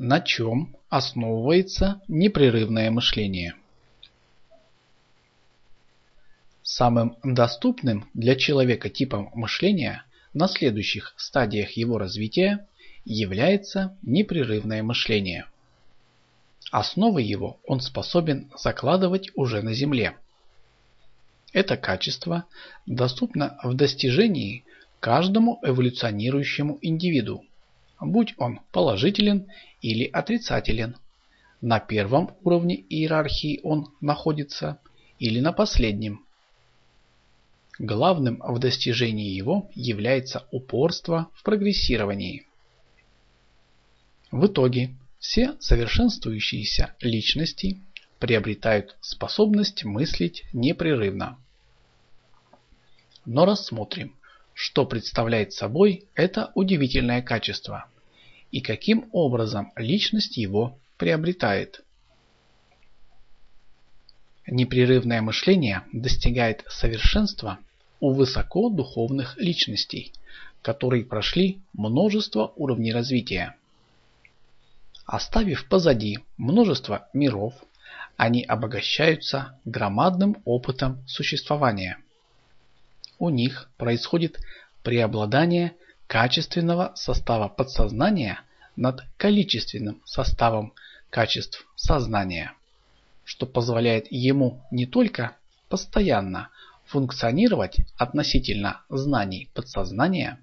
На чем основывается непрерывное мышление? Самым доступным для человека типом мышления на следующих стадиях его развития является непрерывное мышление. Основы его он способен закладывать уже на Земле. Это качество доступно в достижении каждому эволюционирующему индивиду, будь он положителен или отрицателен. На первом уровне иерархии он находится или на последнем. Главным в достижении его является упорство в прогрессировании. В итоге все совершенствующиеся личности приобретают способность мыслить непрерывно. Но рассмотрим, что представляет собой это удивительное качество и каким образом личность его приобретает. Непрерывное мышление достигает совершенства у высокодуховных личностей, которые прошли множество уровней развития. Оставив позади множество миров, они обогащаются громадным опытом существования – у них происходит преобладание качественного состава подсознания над количественным составом качеств сознания, что позволяет ему не только постоянно функционировать относительно знаний подсознания,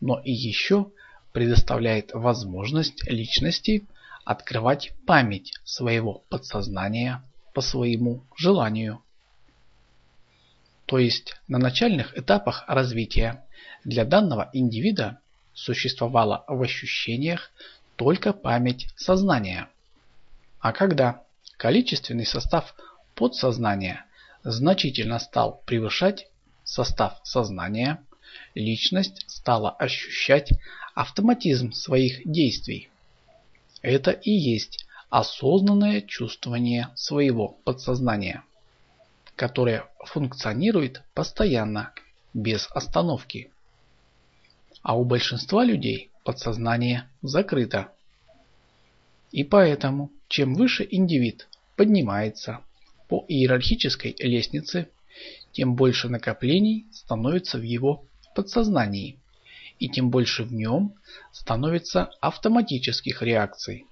но и еще предоставляет возможность личности открывать память своего подсознания по своему желанию. То есть на начальных этапах развития для данного индивида существовала в ощущениях только память сознания. А когда количественный состав подсознания значительно стал превышать состав сознания, личность стала ощущать автоматизм своих действий. Это и есть осознанное чувствование своего подсознания которое функционирует постоянно, без остановки. А у большинства людей подсознание закрыто. И поэтому, чем выше индивид поднимается по иерархической лестнице, тем больше накоплений становится в его подсознании, и тем больше в нем становится автоматических реакций.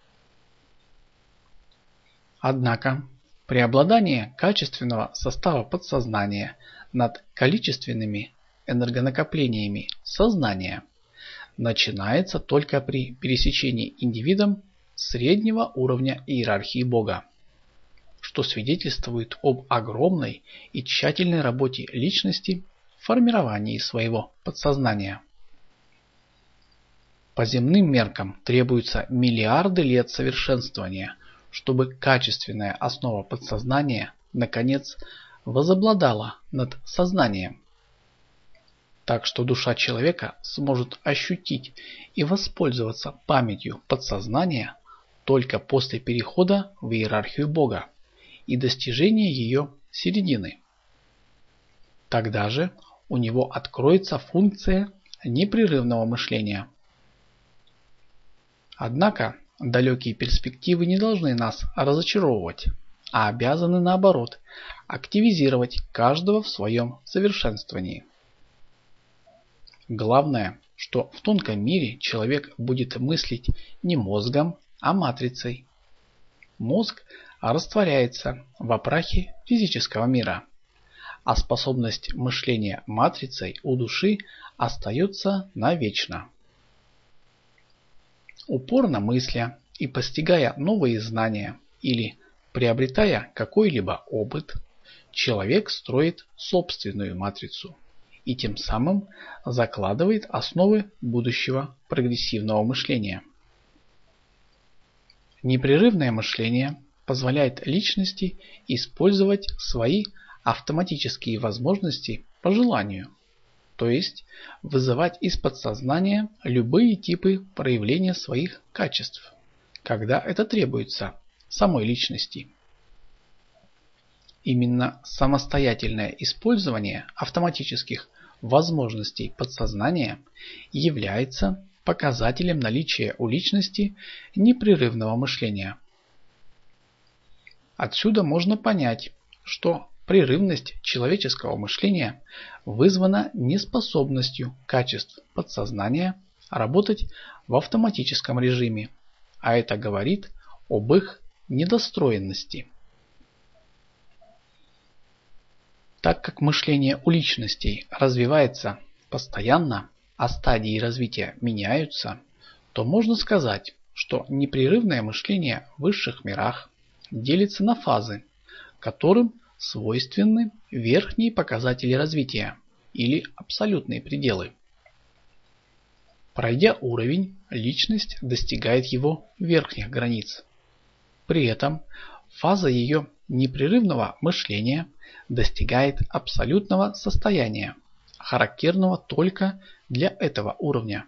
Однако Преобладание качественного состава подсознания над количественными энергонакоплениями сознания начинается только при пересечении индивидом среднего уровня иерархии Бога, что свидетельствует об огромной и тщательной работе личности в формировании своего подсознания. По земным меркам требуются миллиарды лет совершенствования – чтобы качественная основа подсознания наконец возобладала над сознанием. Так что душа человека сможет ощутить и воспользоваться памятью подсознания только после перехода в иерархию Бога и достижения ее середины. Тогда же у него откроется функция непрерывного мышления. Однако Далекие перспективы не должны нас разочаровывать, а обязаны наоборот активизировать каждого в своем совершенствовании. Главное, что в тонком мире человек будет мыслить не мозгом, а матрицей. Мозг растворяется в опрахе физического мира, а способность мышления матрицей у души остается навечно. Упорно мысля и постигая новые знания или приобретая какой-либо опыт, человек строит собственную матрицу и тем самым закладывает основы будущего прогрессивного мышления. Непрерывное мышление позволяет личности использовать свои автоматические возможности по желанию то есть вызывать из подсознания любые типы проявления своих качеств, когда это требуется самой личности. Именно самостоятельное использование автоматических возможностей подсознания является показателем наличия у личности непрерывного мышления. Отсюда можно понять, что прерывность человеческого мышления вызвана неспособностью качеств подсознания работать в автоматическом режиме, а это говорит об их недостроенности. Так как мышление у личностей развивается постоянно, а стадии развития меняются, то можно сказать, что непрерывное мышление в высших мирах делится на фазы, которым свойственны верхние показатели развития или абсолютные пределы. Пройдя уровень, личность достигает его верхних границ. При этом фаза ее непрерывного мышления достигает абсолютного состояния, характерного только для этого уровня.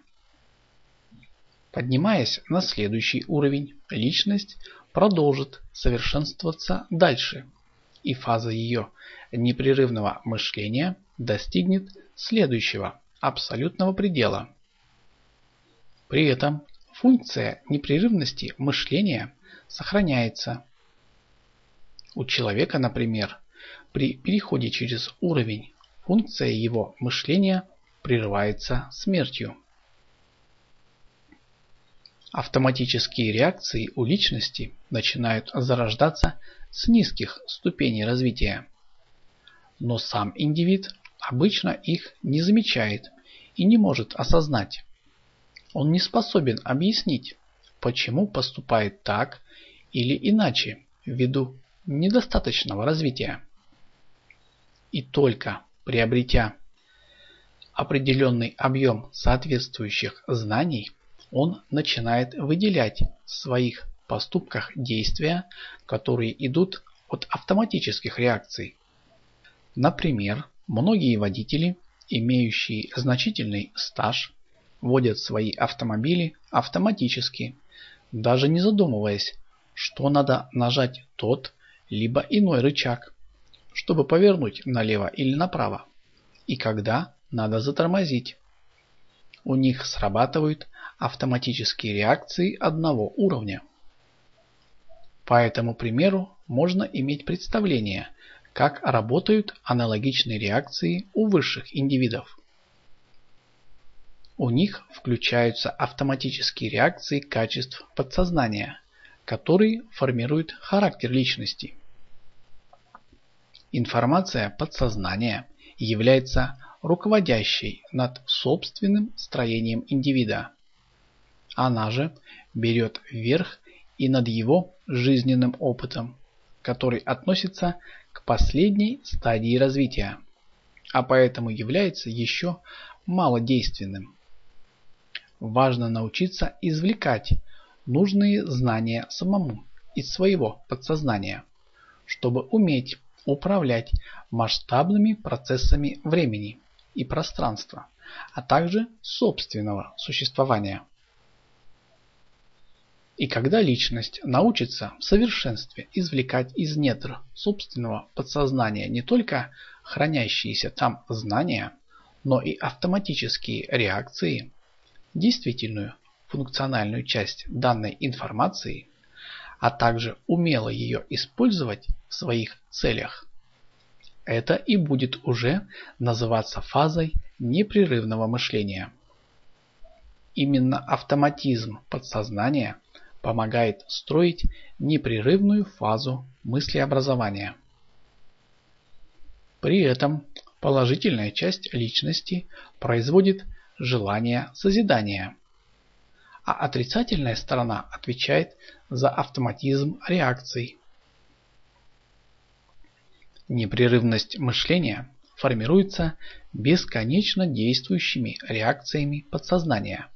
Поднимаясь на следующий уровень, личность продолжит совершенствоваться дальше, и фаза ее непрерывного мышления достигнет следующего абсолютного предела. При этом функция непрерывности мышления сохраняется. У человека, например, при переходе через уровень функция его мышления прерывается смертью. Автоматические реакции у личности начинают зарождаться с низких ступеней развития. Но сам индивид обычно их не замечает и не может осознать. Он не способен объяснить, почему поступает так или иначе ввиду недостаточного развития. И только приобретя определенный объем соответствующих знаний, он начинает выделять в своих поступках действия, которые идут от автоматических реакций. Например, многие водители, имеющие значительный стаж, водят свои автомобили автоматически, даже не задумываясь, что надо нажать тот либо иной рычаг, чтобы повернуть налево или направо, и когда надо затормозить. У них срабатывают автоматические реакции одного уровня. По этому примеру можно иметь представление, как работают аналогичные реакции у высших индивидов. У них включаются автоматические реакции качеств подсознания, которые формируют характер личности. Информация подсознания является руководящей над собственным строением индивида. Она же берет верх и над его жизненным опытом, который относится к последней стадии развития, а поэтому является еще малодейственным. Важно научиться извлекать нужные знания самому из своего подсознания, чтобы уметь управлять масштабными процессами времени и пространства, а также собственного существования. И когда личность научится в совершенстве извлекать из недр собственного подсознания не только хранящиеся там знания, но и автоматические реакции, действительную функциональную часть данной информации, а также умело ее использовать в своих целях. Это и будет уже называться фазой непрерывного мышления. Именно автоматизм подсознания помогает строить непрерывную фазу мыслеобразования. При этом положительная часть личности производит желание созидания, а отрицательная сторона отвечает за автоматизм реакций. Непрерывность мышления формируется бесконечно действующими реакциями подсознания,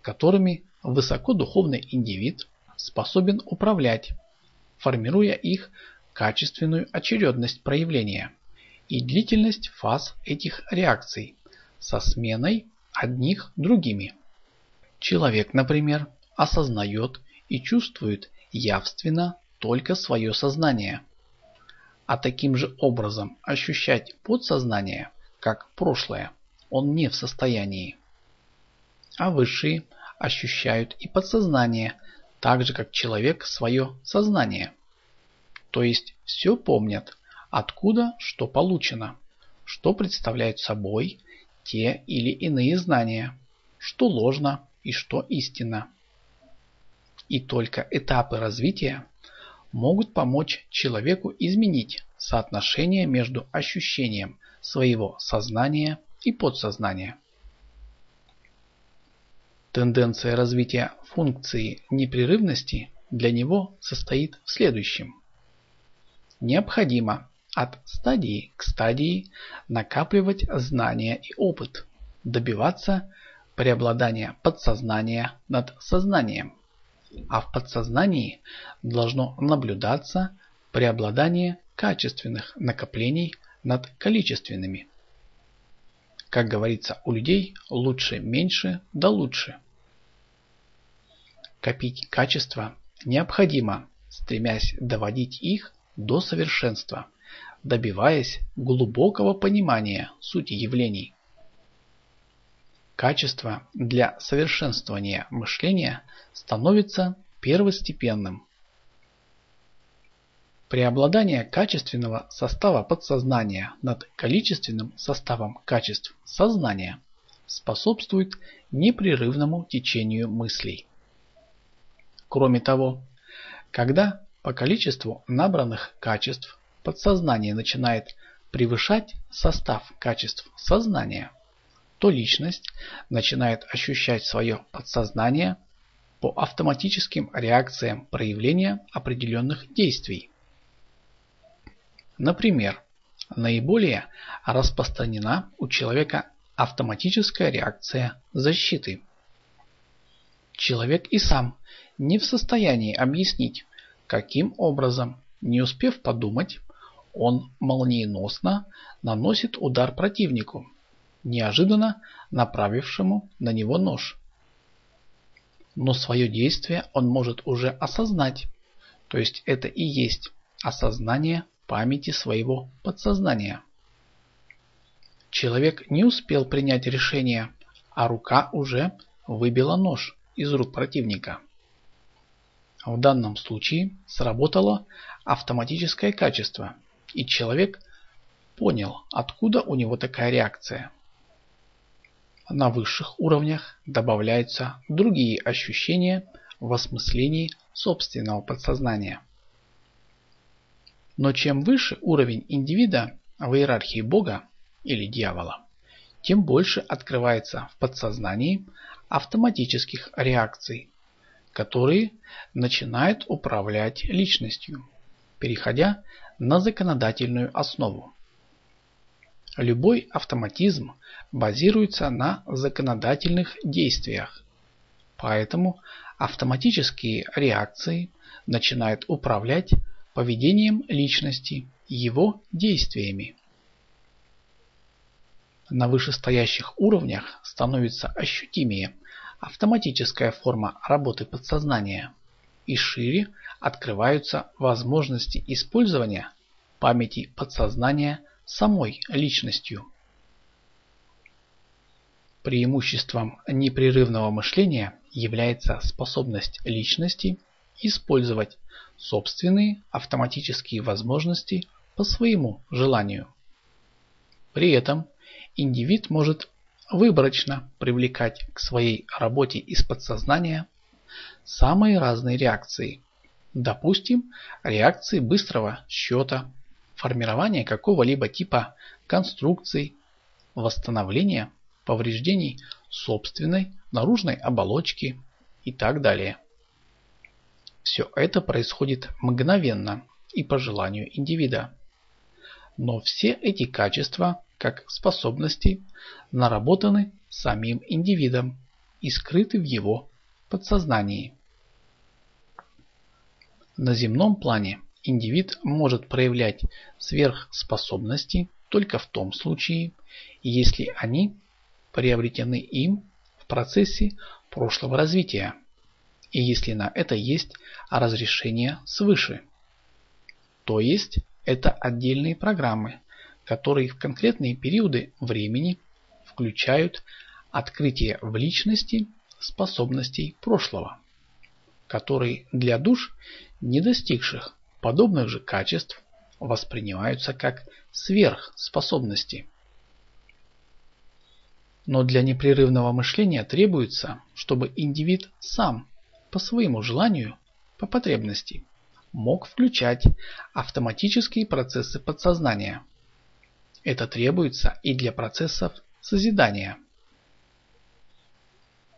которыми высокодуховный индивид способен управлять, формируя их качественную очередность проявления и длительность фаз этих реакций со сменой одних другими. Человек, например, осознает и чувствует явственно только свое сознание, а таким же образом ощущать подсознание, как прошлое, он не в состоянии. А высшие ощущают и подсознание, так же как человек свое сознание. То есть все помнят, откуда что получено, что представляют собой те или иные знания, что ложно и что истинно. И только этапы развития могут помочь человеку изменить соотношение между ощущением своего сознания и подсознания. Тенденция развития функции непрерывности для него состоит в следующем. Необходимо от стадии к стадии накапливать знания и опыт, добиваться преобладания подсознания над сознанием, а в подсознании должно наблюдаться преобладание качественных накоплений над количественными. Как говорится у людей, лучше меньше да лучше. Копить качества необходимо, стремясь доводить их до совершенства, добиваясь глубокого понимания сути явлений. Качество для совершенствования мышления становится первостепенным. Преобладание качественного состава подсознания над количественным составом качеств сознания способствует непрерывному течению мыслей. Кроме того, когда по количеству набранных качеств подсознание начинает превышать состав качеств сознания, то личность начинает ощущать свое подсознание по автоматическим реакциям проявления определенных действий. Например, наиболее распространена у человека автоматическая реакция защиты. Человек и сам не в состоянии объяснить, каким образом, не успев подумать, он молниеносно наносит удар противнику, неожиданно направившему на него нож. Но свое действие он может уже осознать, то есть это и есть осознание памяти своего подсознания. Человек не успел принять решение, а рука уже выбила нож из рук противника. В данном случае сработало автоматическое качество, и человек понял, откуда у него такая реакция. На высших уровнях добавляются другие ощущения в осмыслении собственного подсознания. Но чем выше уровень индивида в иерархии Бога или дьявола, тем больше открывается в подсознании автоматических реакций, которые начинают управлять личностью, переходя на законодательную основу. Любой автоматизм базируется на законодательных действиях, поэтому автоматические реакции начинают управлять поведением личности, его действиями. На вышестоящих уровнях становится ощутимее автоматическая форма работы подсознания и шире открываются возможности использования памяти подсознания самой личностью. Преимуществом непрерывного мышления является способность личности использовать собственные автоматические возможности по своему желанию. При этом индивид может выборочно привлекать к своей работе из подсознания самые разные реакции. Допустим, реакции быстрого счета, формирования какого-либо типа конструкций, восстановления повреждений собственной наружной оболочки и так далее. Все это происходит мгновенно и по желанию индивида. Но все эти качества, как способности, наработаны самим индивидом и скрыты в его подсознании. На земном плане индивид может проявлять сверхспособности только в том случае, если они приобретены им в процессе прошлого развития и если на это есть разрешение свыше. То есть это отдельные программы, которые в конкретные периоды времени включают открытие в личности способностей прошлого, которые для душ, не достигших подобных же качеств, воспринимаются как сверхспособности. Но для непрерывного мышления требуется, чтобы индивид сам, по своему желанию, по потребности, мог включать автоматические процессы подсознания. Это требуется и для процессов созидания.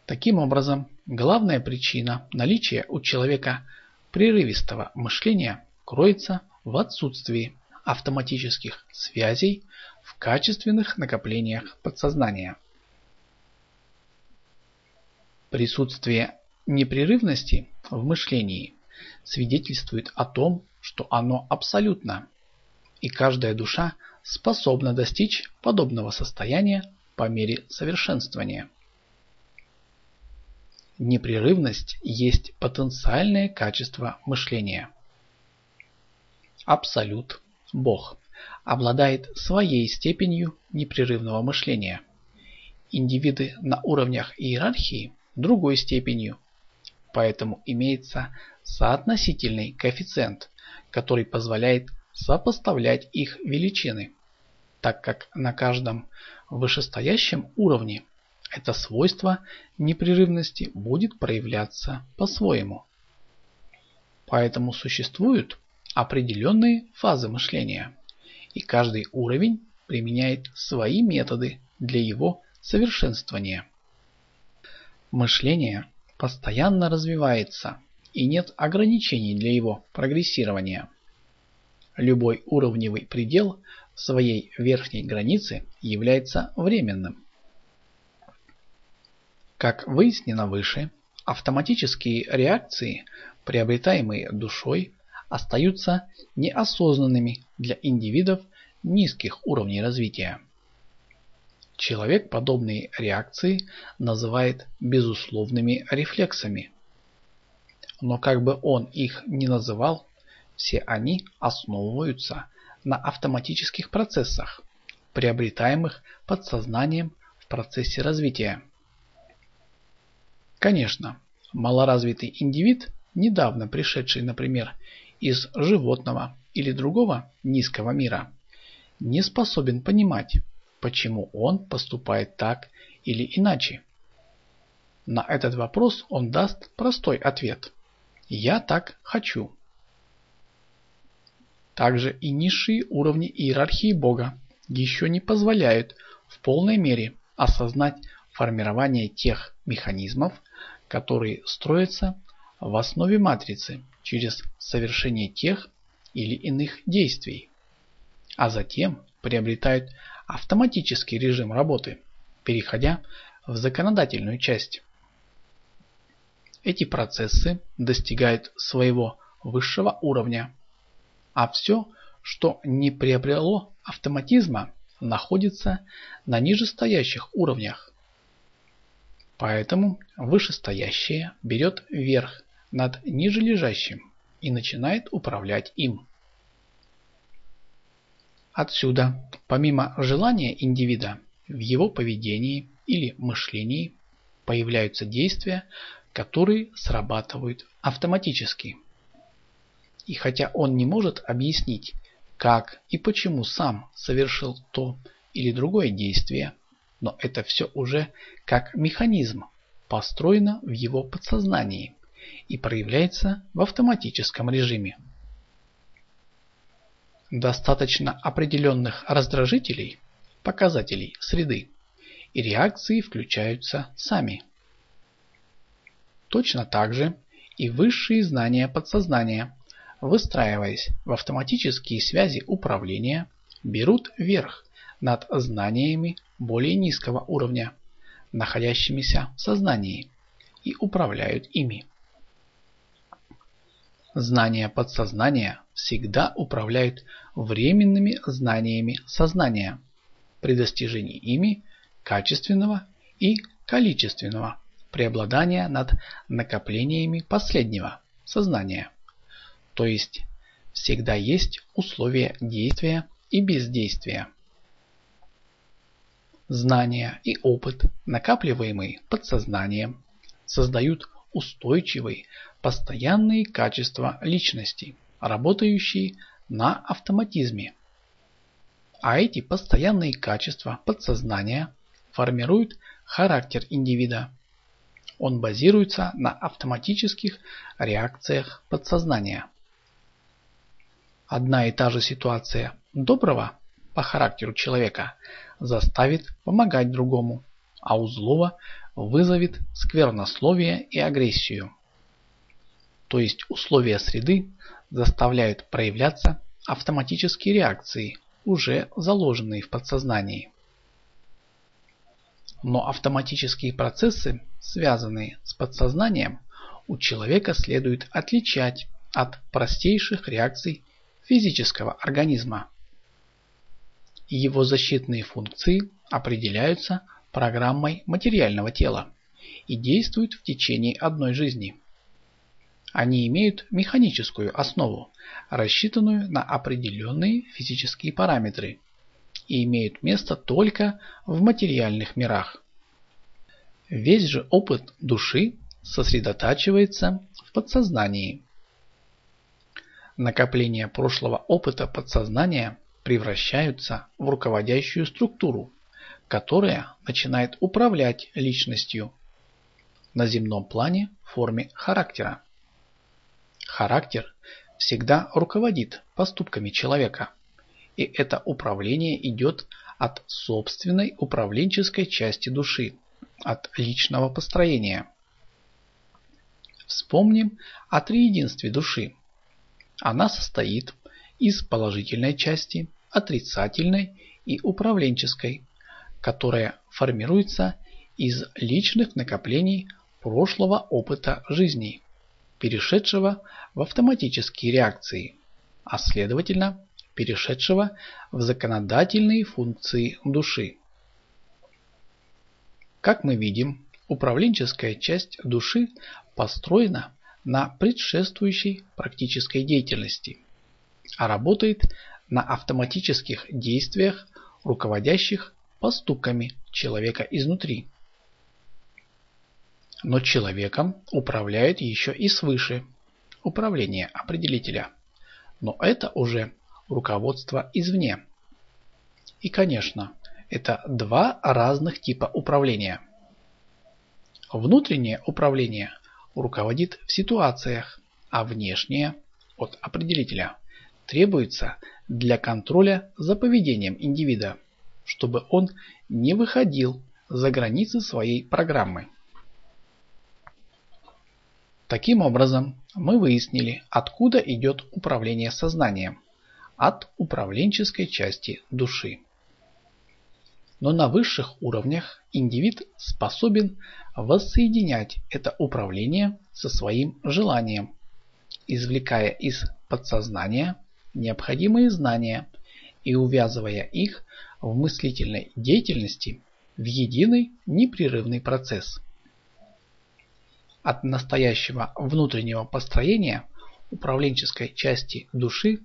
Таким образом, главная причина наличия у человека прерывистого мышления кроется в отсутствии автоматических связей в качественных накоплениях подсознания. Присутствие непрерывности в мышлении свидетельствует о том, что оно абсолютно, и каждая душа способна достичь подобного состояния по мере совершенствования. Непрерывность есть потенциальное качество мышления. Абсолют, Бог, обладает своей степенью непрерывного мышления. Индивиды на уровнях иерархии другой степенью. Поэтому имеется соотносительный коэффициент, который позволяет сопоставлять их величины, так как на каждом вышестоящем уровне это свойство непрерывности будет проявляться по-своему. Поэтому существуют определенные фазы мышления, и каждый уровень применяет свои методы для его совершенствования. Мышление постоянно развивается, и нет ограничений для его прогрессирования. Любой уровневый предел своей верхней границе является временным. Как выяснено выше, автоматические реакции, приобретаемые душой, остаются неосознанными для индивидов низких уровней развития. Человек подобные реакции называет безусловными рефлексами. Но как бы он их ни называл, все они основываются на автоматических процессах, приобретаемых подсознанием в процессе развития. Конечно, малоразвитый индивид, недавно пришедший, например, из животного или другого низкого мира, не способен понимать, почему он поступает так или иначе. На этот вопрос он даст простой ответ. Я так хочу. Также и низшие уровни иерархии Бога еще не позволяют в полной мере осознать формирование тех механизмов, которые строятся в основе матрицы через совершение тех или иных действий, а затем приобретают автоматический режим работы, переходя в законодательную часть. Эти процессы достигают своего высшего уровня, а все, что не приобрело автоматизма, находится на нижестоящих уровнях. Поэтому вышестоящее берет верх над нижележащим и начинает управлять им. Отсюда, помимо желания индивида, в его поведении или мышлении появляются действия, которые срабатывают автоматически. И хотя он не может объяснить, как и почему сам совершил то или другое действие, но это все уже как механизм построено в его подсознании и проявляется в автоматическом режиме. Достаточно определенных раздражителей, показателей среды, и реакции включаются сами. Точно так же и высшие знания подсознания, выстраиваясь в автоматические связи управления, берут верх над знаниями более низкого уровня, находящимися в сознании, и управляют ими. Знания подсознания всегда управляют временными знаниями сознания при достижении ими качественного и количественного преобладания над накоплениями последнего сознания. То есть всегда есть условия действия и бездействия. Знания и опыт, накапливаемые подсознанием, создают устойчивые, постоянные качества личности, работающие на автоматизме. А эти постоянные качества подсознания формируют характер индивида. Он базируется на автоматических реакциях подсознания. Одна и та же ситуация доброго по характеру человека заставит помогать другому, а у злого вызовет сквернословие и агрессию. То есть условия среды заставляют проявляться автоматические реакции, уже заложенные в подсознании. Но автоматические процессы, связанные с подсознанием, у человека следует отличать от простейших реакций физического организма. Его защитные функции определяются программой материального тела и действуют в течение одной жизни. Они имеют механическую основу, рассчитанную на определенные физические параметры и имеют место только в материальных мирах. Весь же опыт души сосредотачивается в подсознании. Накопление прошлого опыта подсознания превращаются в руководящую структуру, которая начинает управлять личностью на земном плане в форме характера. Характер всегда руководит поступками человека, и это управление идет от собственной управленческой части души, от личного построения. Вспомним о триединстве души. Она состоит из положительной части, отрицательной и управленческой, которая формируется из личных накоплений прошлого опыта жизни, перешедшего в автоматические реакции, а следовательно перешедшего в законодательные функции души. Как мы видим, управленческая часть души построена на предшествующей практической деятельности, а работает на автоматических действиях, руководящих поступками человека изнутри. Но человеком управляет еще и свыше управление определителя. Но это уже руководство извне. И конечно, это два разных типа управления. Внутреннее управление руководит в ситуациях, а внешнее от определителя. Требуется для контроля за поведением индивида, чтобы он не выходил за границы своей программы. Таким образом, мы выяснили, откуда идет управление сознанием, от управленческой части души но на высших уровнях индивид способен воссоединять это управление со своим желанием, извлекая из подсознания необходимые знания и увязывая их в мыслительной деятельности в единый непрерывный процесс. От настоящего внутреннего построения управленческой части души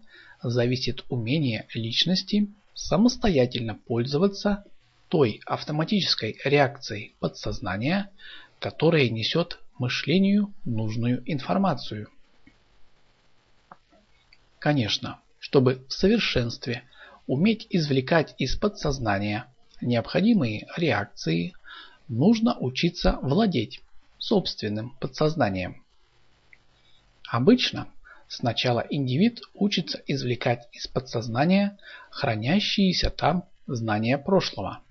зависит умение личности самостоятельно пользоваться той автоматической реакцией подсознания, которая несет мышлению нужную информацию. Конечно, чтобы в совершенстве уметь извлекать из подсознания необходимые реакции, нужно учиться владеть собственным подсознанием. Обычно сначала индивид учится извлекать из подсознания хранящиеся там знания прошлого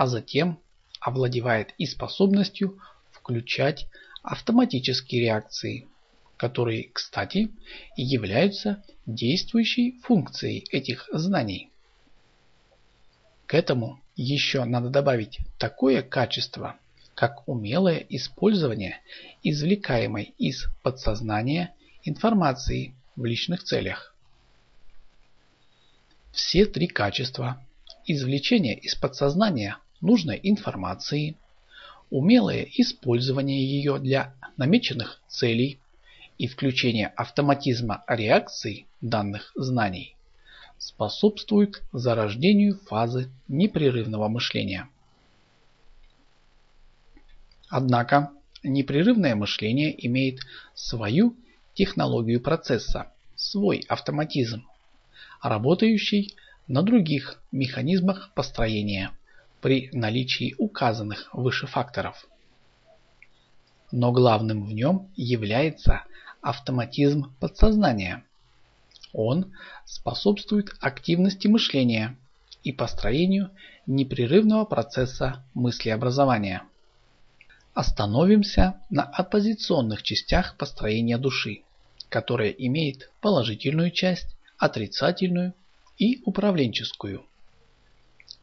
а затем овладевает и способностью включать автоматические реакции, которые, кстати, и являются действующей функцией этих знаний. К этому еще надо добавить такое качество, как умелое использование извлекаемой из подсознания информации в личных целях. Все три качества извлечение из подсознания нужной информации, умелое использование ее для намеченных целей и включение автоматизма реакций данных знаний способствуют зарождению фазы непрерывного мышления. Однако непрерывное мышление имеет свою технологию процесса, свой автоматизм, работающий на других механизмах построения при наличии указанных выше факторов. Но главным в нем является автоматизм подсознания. Он способствует активности мышления и построению непрерывного процесса мыслеобразования. Остановимся на оппозиционных частях построения души, которая имеет положительную часть, отрицательную и управленческую.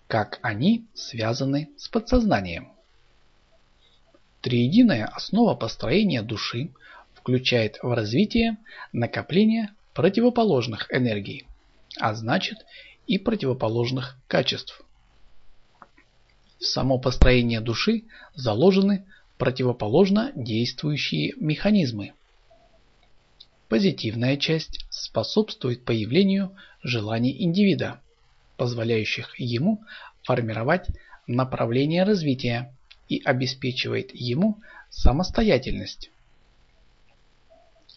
Как они связаны с подсознанием. Триединая основа построения души включает в развитие накопление противоположных энергий, а значит и противоположных качеств. В само построение души заложены противоположно действующие механизмы. Позитивная часть способствует появлению желаний индивида, позволяющих ему формировать направление развития и обеспечивает ему самостоятельность.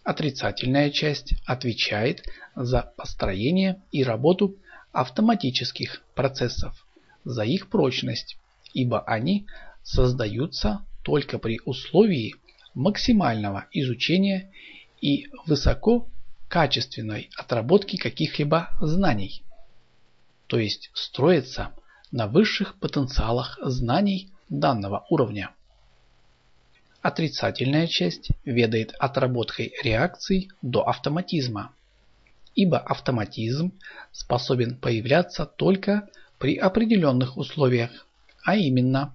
Отрицательная часть отвечает за построение и работу автоматических процессов, за их прочность, ибо они создаются только при условии максимального изучения и высококачественной отработки каких-либо знаний, то есть строятся на высших потенциалах знаний данного уровня. Отрицательная часть ведает отработкой реакций до автоматизма, ибо автоматизм способен появляться только при определенных условиях, а именно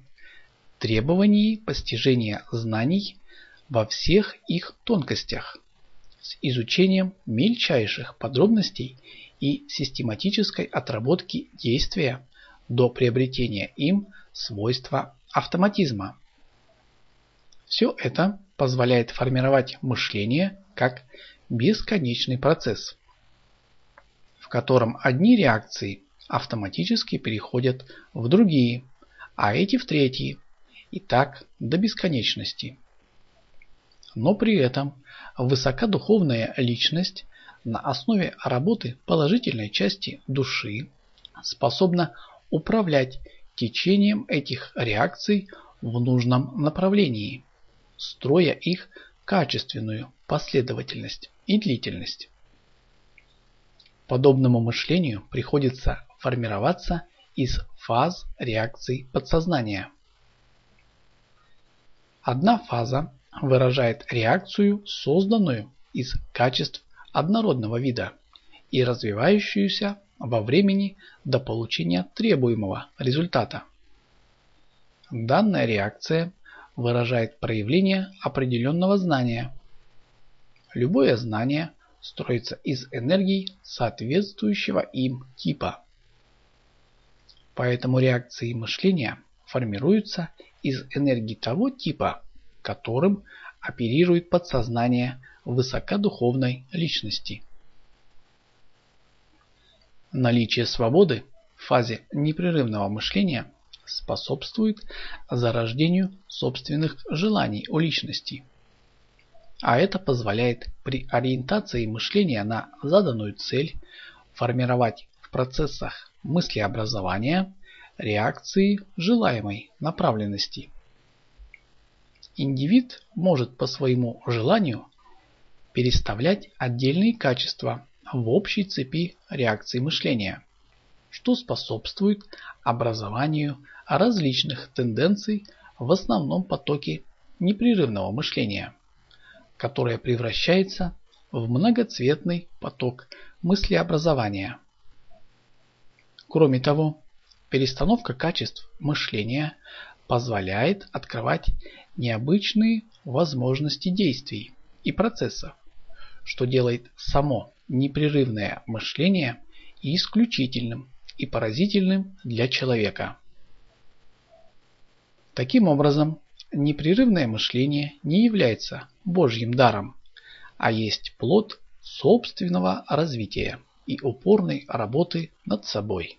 требовании постижения знаний во всех их тонкостях, с изучением мельчайших подробностей и систематической отработки действия до приобретения им свойства автоматизма. Все это позволяет формировать мышление как бесконечный процесс, в котором одни реакции автоматически переходят в другие, а эти в третьи, и так до бесконечности. Но при этом высокодуховная личность на основе работы положительной части души способна управлять течением этих реакций в нужном направлении, строя их качественную последовательность и длительность. Подобному мышлению приходится формироваться из фаз реакций подсознания. Одна фаза выражает реакцию, созданную из качеств однородного вида и развивающуюся во времени до получения требуемого результата. Данная реакция выражает проявление определенного знания. Любое знание строится из энергий соответствующего им типа. Поэтому реакции мышления формируются из энергии того типа, которым оперирует подсознание высокодуховной личности. Наличие свободы в фазе непрерывного мышления способствует зарождению собственных желаний у личности. А это позволяет при ориентации мышления на заданную цель формировать в процессах мыслеобразования реакции желаемой направленности. Индивид может по своему желанию переставлять отдельные качества в общей цепи реакций мышления, что способствует образованию различных тенденций в основном потоке непрерывного мышления, которое превращается в многоцветный поток мыслеобразования. Кроме того, перестановка качеств мышления позволяет открывать необычные возможности действий и процессов, что делает само непрерывное мышление исключительным и поразительным для человека. Таким образом, непрерывное мышление не является Божьим даром, а есть плод собственного развития и упорной работы над собой.